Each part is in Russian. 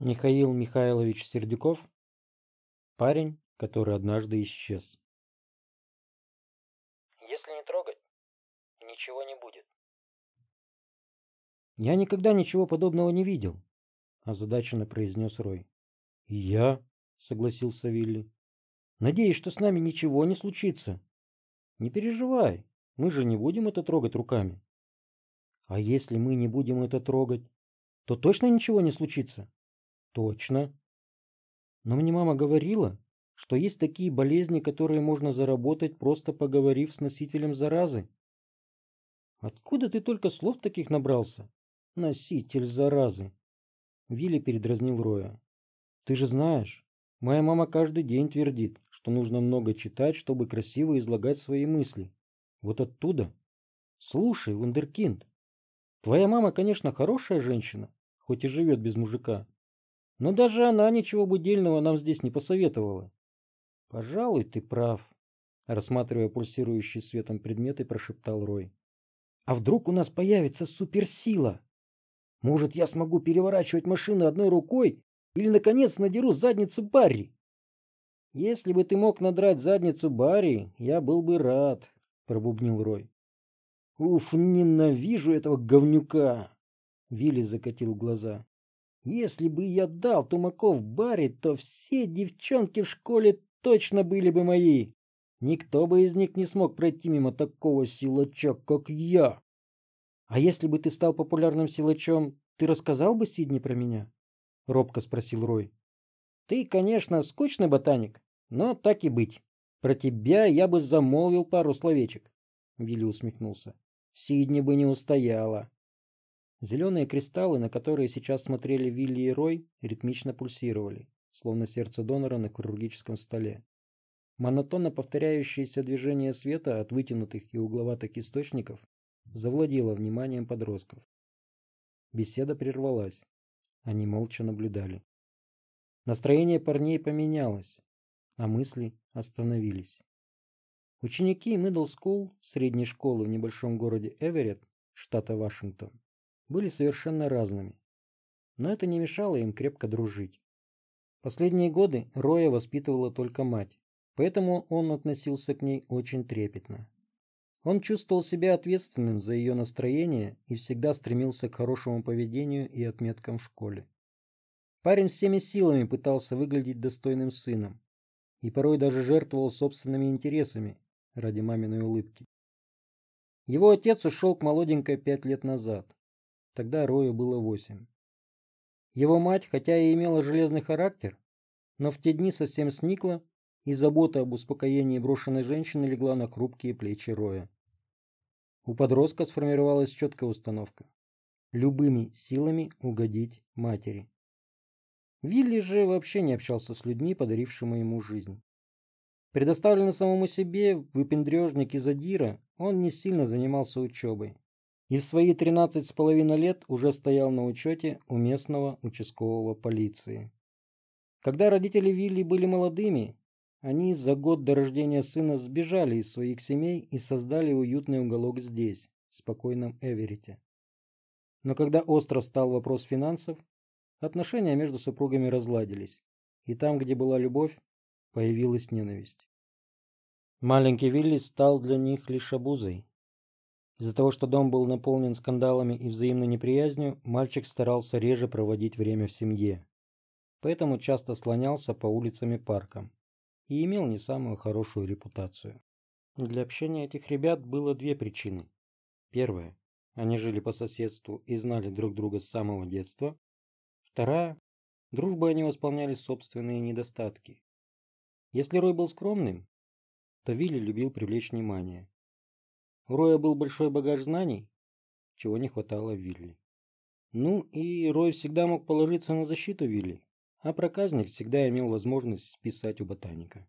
Михаил Михайлович Сердюков – парень, который однажды исчез. Если не трогать, ничего не будет. «Я никогда ничего подобного не видел», – озадаченно произнес Рой. «И я», – согласился Вилли. «Надеюсь, что с нами ничего не случится. Не переживай, мы же не будем это трогать руками». «А если мы не будем это трогать, то точно ничего не случится?» Точно. Но мне мама говорила, что есть такие болезни, которые можно заработать, просто поговорив с носителем заразы. Откуда ты только слов таких набрался? Носитель заразы. Вилли передразнил Роя. Ты же знаешь, моя мама каждый день твердит, что нужно много читать, чтобы красиво излагать свои мысли. Вот оттуда. Слушай, вундеркинд, твоя мама, конечно, хорошая женщина, хоть и живет без мужика. Но даже она ничего будильного нам здесь не посоветовала. Пожалуй, ты прав, рассматривая пульсирующий светом предметы, прошептал Рой. А вдруг у нас появится суперсила? Может, я смогу переворачивать машины одной рукой или, наконец, надеру задницу Барри? Если бы ты мог надрать задницу Барри, я был бы рад, пробубнил Рой. Уф, ненавижу этого говнюка! Вилли закатил глаза. Если бы я дал Тумаков Барри, то все девчонки в школе точно были бы мои. Никто бы из них не смог пройти мимо такого силача, как я. А если бы ты стал популярным силачом, ты рассказал бы Сидни про меня? Робко спросил Рой. Ты, конечно, скучный ботаник, но так и быть. Про тебя я бы замолвил пару словечек. Вилли усмехнулся. Сидни бы не устояла. Зеленые кристаллы, на которые сейчас смотрели Вилли и Рой, ритмично пульсировали, словно сердце донора на хирургическом столе. Монотонно повторяющееся движение света от вытянутых и угловатых источников завладело вниманием подростков. Беседа прервалась. Они молча наблюдали. Настроение парней поменялось, а мысли остановились. Ученики Middle School, средней школы в небольшом городе Эверетт, штата Вашингтон, были совершенно разными. Но это не мешало им крепко дружить. Последние годы Роя воспитывала только мать, поэтому он относился к ней очень трепетно. Он чувствовал себя ответственным за ее настроение и всегда стремился к хорошему поведению и отметкам в школе. Парень всеми силами пытался выглядеть достойным сыном и порой даже жертвовал собственными интересами ради маминой улыбки. Его отец ушел к молоденькой пять лет назад. Тогда Рою было восемь. Его мать, хотя и имела железный характер, но в те дни совсем сникла, и забота об успокоении брошенной женщины легла на хрупкие плечи Роя. У подростка сформировалась четкая установка – любыми силами угодить матери. Вилли же вообще не общался с людьми, подарившими ему жизнь. Предоставленный самому себе, выпендрежник и задира, он не сильно занимался учебой и в свои тринадцать с половиной лет уже стоял на учете у местного участкового полиции. Когда родители Вилли были молодыми, они за год до рождения сына сбежали из своих семей и создали уютный уголок здесь, в спокойном Эверите. Но когда остро стал вопрос финансов, отношения между супругами разладились, и там, где была любовь, появилась ненависть. Маленький Вилли стал для них лишь обузой, из-за того, что дом был наполнен скандалами и взаимной неприязнью, мальчик старался реже проводить время в семье. Поэтому часто слонялся по улицам и паркам и имел не самую хорошую репутацию. Для общения этих ребят было две причины. Первая – они жили по соседству и знали друг друга с самого детства. Вторая – дружбой они восполняли собственные недостатки. Если Рой был скромным, то Вилли любил привлечь внимание у Роя был большой багаж знаний, чего не хватало Вилли. Ну и Рой всегда мог положиться на защиту Вилли, а проказник всегда имел возможность списать у ботаника.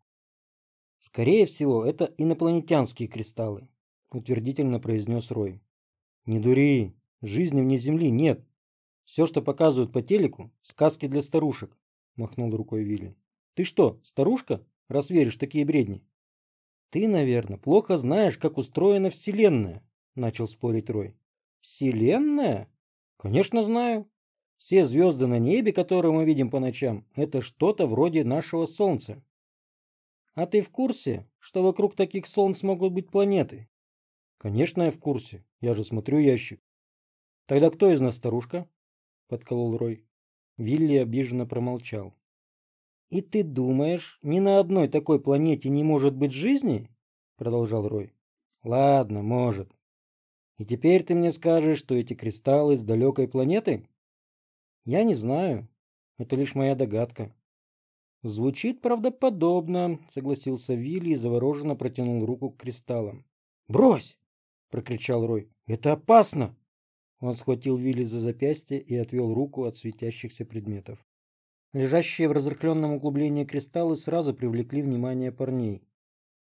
«Скорее всего, это инопланетянские кристаллы», — утвердительно произнес Рой. «Не дури, жизни вне Земли нет. Все, что показывают по телеку, сказки для старушек», — махнул рукой Вилли. «Ты что, старушка, раз веришь такие бредни?» Ты, наверное, плохо знаешь, как устроена Вселенная, начал спорить Рой. Вселенная? Конечно, знаю. Все звезды на небе, которые мы видим по ночам, это что-то вроде нашего Солнца. А ты в курсе, что вокруг таких солнц могут быть планеты? Конечно, я в курсе. Я же смотрю ящик. Тогда кто из нас старушка? Подколол Рой. Вилли обиженно промолчал. И ты думаешь, ни на одной такой планете не может быть жизни? Продолжал Рой. Ладно, может. И теперь ты мне скажешь, что эти кристаллы с далекой планеты? Я не знаю. Это лишь моя догадка. Звучит правдоподобно, согласился Вилли и завороженно протянул руку к кристаллам. Брось! прокричал Рой. Это опасно! Он схватил Вилли за запястье и отвел руку от светящихся предметов. Лежащие в разрыхленном углублении кристаллы сразу привлекли внимание парней.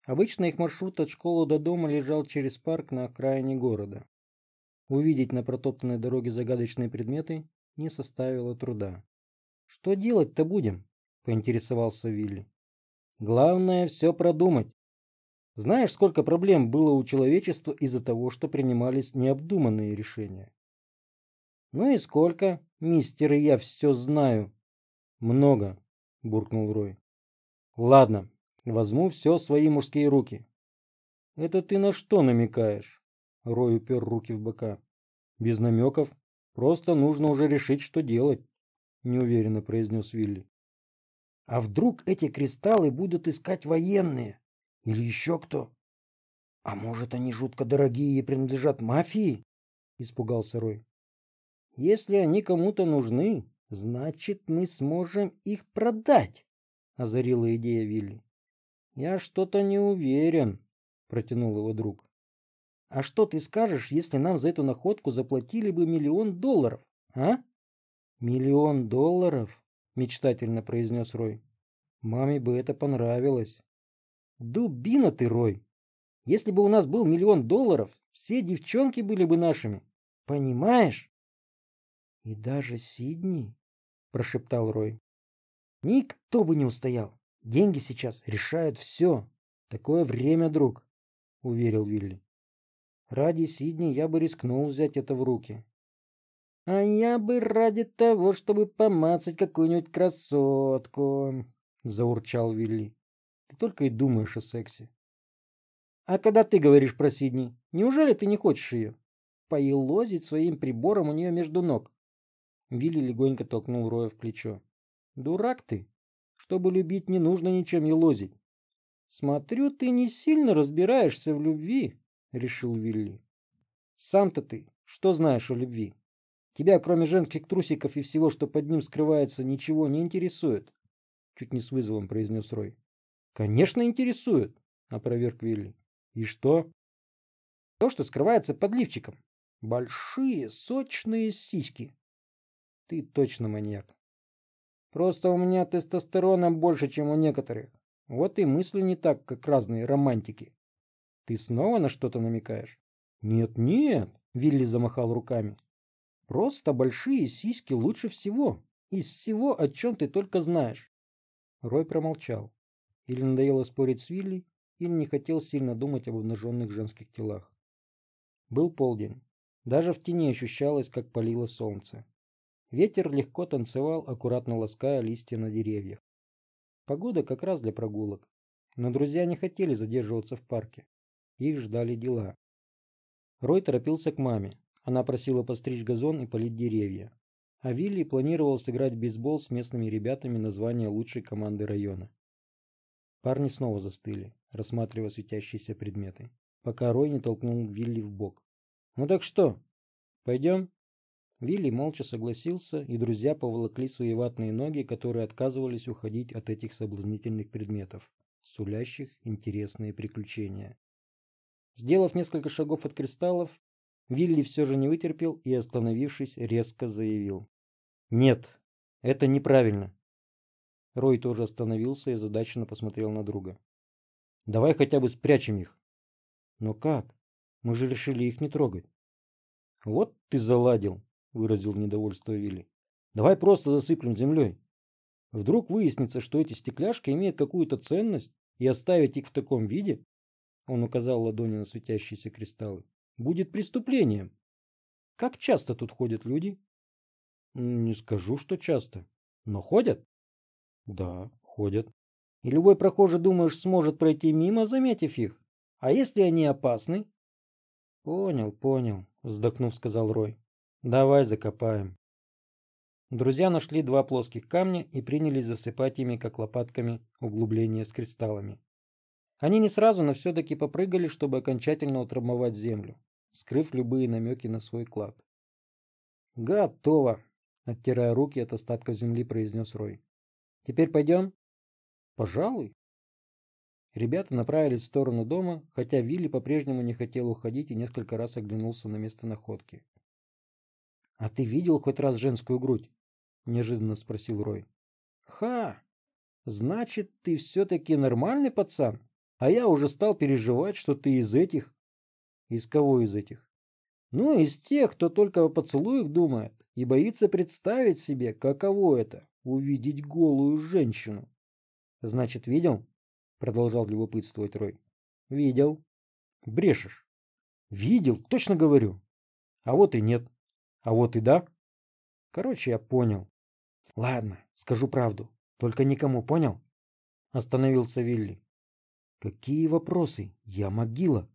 Обычно их маршрут от школы до дома лежал через парк на окраине города. Увидеть на протоптанной дороге загадочные предметы не составило труда. «Что делать-то будем?» — поинтересовался Вилли. «Главное все продумать. Знаешь, сколько проблем было у человечества из-за того, что принимались необдуманные решения?» «Ну и сколько, мистер, я все знаю?» «Много», — буркнул Рой. «Ладно, Возьму все в свои мужские руки. Это ты на что намекаешь? Рой упер руки в бока. Без намеков. Просто нужно уже решить, что делать, неуверенно произнес Вилли. А вдруг эти кристаллы будут искать военные? Или еще кто? А может, они жутко дорогие и принадлежат мафии? Испугался Рой. Если они кому-то нужны, значит, мы сможем их продать, озарила идея Вилли. Я что-то не уверен, протянул его друг. А что ты скажешь, если нам за эту находку заплатили бы миллион долларов, а? Миллион долларов, мечтательно произнес Рой. Маме бы это понравилось. Дубина ты, Рой. Если бы у нас был миллион долларов, все девчонки были бы нашими. Понимаешь? И даже Сидни, прошептал Рой. Никто бы не устоял. Деньги сейчас решают все. Такое время, друг, уверил Вилли. Ради Сидни я бы рискнул взять это в руки. А я бы ради того, чтобы помацать какую-нибудь красотку, заурчал Вилли. Ты только и думаешь о сексе. А когда ты говоришь про Сидни, неужели ты не хочешь ее? Поелозить своим прибором у нее между ног. Вилли легонько толкнул Роя в плечо. Дурак ты, чтобы любить, не нужно ничем елозить. Смотрю, ты не сильно разбираешься в любви, решил Вилли. Сам-то ты что знаешь о любви? Тебя, кроме женских трусиков и всего, что под ним скрывается, ничего не интересует? Чуть не с вызовом произнес Рой. Конечно, интересует, опроверг Вилли. И что? То, что скрывается под лифчиком. Большие, сочные сиськи. Ты точно маньяк. Просто у меня тестостерона больше, чем у некоторых. Вот и мысли не так, как разные романтики. Ты снова на что-то намекаешь? Нет, нет, Вилли замахал руками. Просто большие сиськи лучше всего. Из всего, о чем ты только знаешь. Рой промолчал. Или надоело спорить с Вилли, или не хотел сильно думать об обнаженных женских телах. Был полдень. Даже в тени ощущалось, как палило солнце. Ветер легко танцевал, аккуратно лаская листья на деревьях. Погода как раз для прогулок. Но друзья не хотели задерживаться в парке. Их ждали дела. Рой торопился к маме. Она просила постричь газон и полить деревья. А Вилли планировал сыграть в бейсбол с местными ребятами на звание лучшей команды района. Парни снова застыли, рассматривая светящиеся предметы, пока Рой не толкнул Вилли в бок. «Ну так что, пойдем?» Вилли молча согласился, и друзья поволокли свои ватные ноги, которые отказывались уходить от этих соблазнительных предметов, сулящих интересные приключения. Сделав несколько шагов от кристаллов, Вилли все же не вытерпел и, остановившись, резко заявил. «Нет, это неправильно». Рой тоже остановился и задаченно посмотрел на друга. «Давай хотя бы спрячем их». «Но как? Мы же решили их не трогать». «Вот ты заладил», выразил недовольство Вилли. Давай просто засыплем землей. Вдруг выяснится, что эти стекляшки имеют какую-то ценность, и оставить их в таком виде, он указал ладонью на светящиеся кристаллы, будет преступлением. Как часто тут ходят люди? Не скажу, что часто. Но ходят? Да, ходят. И любой прохожий, думаешь, сможет пройти мимо, заметив их? А если они опасны? Понял, понял, вздохнув, сказал Рой. Давай закопаем. Друзья нашли два плоских камня и принялись засыпать ими, как лопатками, углубления с кристаллами. Они не сразу, но все-таки попрыгали, чтобы окончательно утрамбовать землю, скрыв любые намеки на свой клад. «Готово!» — оттирая руки от остатков земли, произнес Рой. «Теперь пойдем?» «Пожалуй». Ребята направились в сторону дома, хотя Вилли по-прежнему не хотел уходить и несколько раз оглянулся на место находки. «А ты видел хоть раз женскую грудь?» — неожиданно спросил Рой. «Ха! Значит, ты все-таки нормальный пацан? А я уже стал переживать, что ты из этих...» «Из кого из этих?» «Ну, из тех, кто только о поцелуях думает и боится представить себе, каково это — увидеть голую женщину». «Значит, видел?» — продолжал любопытствовать Рой. «Видел». «Брешешь». «Видел, точно говорю». «А вот и нет». «А вот и да». Короче, я понял. Ладно, скажу правду. Только никому, понял? Остановился Вилли. Какие вопросы? Я могила.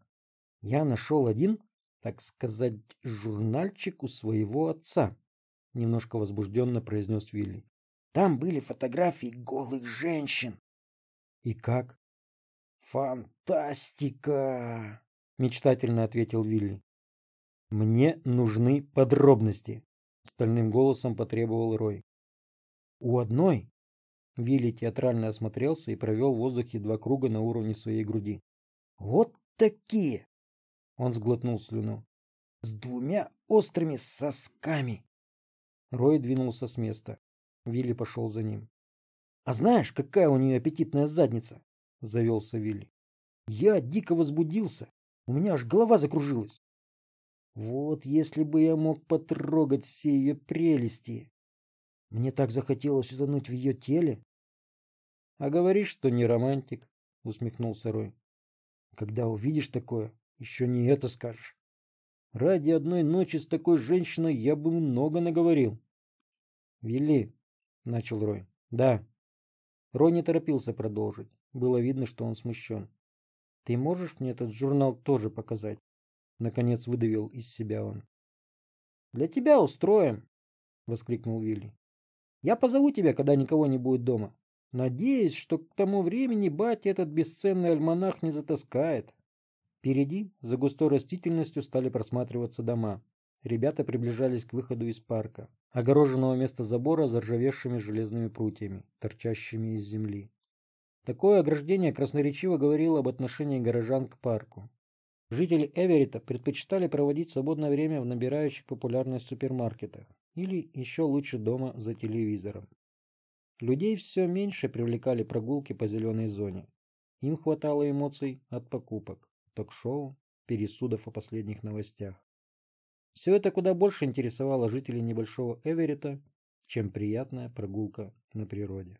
Я нашел один, так сказать, журнальчик у своего отца. Немножко возбужденно произнес Вилли. Там были фотографии голых женщин. И как? Фантастика! Мечтательно ответил Вилли. Мне нужны подробности, стальным голосом потребовал Рой. У одной Вилли театрально осмотрелся и провел в воздухе два круга на уровне своей груди. Вот такие! Он сглотнул слюну. С двумя острыми сосками. Рой двинулся с места. Вилли пошел за ним. А знаешь, какая у нее аппетитная задница? Завелся Вилли. Я дико возбудился. У меня аж голова закружилась. Вот если бы я мог потрогать все ее прелести. Мне так захотелось утонуть в ее теле. — А говоришь, что не романтик, — усмехнулся Рой. — Когда увидишь такое, еще не это скажешь. Ради одной ночи с такой женщиной я бы много наговорил. — Вели, — начал Рой. — Да. Рой не торопился продолжить. Было видно, что он смущен. — Ты можешь мне этот журнал тоже показать? Наконец выдавил из себя он. — Для тебя устроим, — воскликнул Вилли. Я позову тебя, когда никого не будет дома. Надеюсь, что к тому времени батя этот бесценный альманах не затаскает. Впереди, за густой растительностью, стали просматриваться дома. Ребята приближались к выходу из парка, огороженного места забора заржавевшими железными прутьями, торчащими из земли. Такое ограждение красноречиво говорило об отношении горожан к парку. Жители Эверита предпочитали проводить свободное время в набирающих популярность супермаркетах или еще лучше дома за телевизором. Людей все меньше привлекали прогулки по зеленой зоне. Им хватало эмоций от покупок, ток-шоу, пересудов о последних новостях. Все это куда больше интересовало жителей небольшого Эверита, чем приятная прогулка на природе.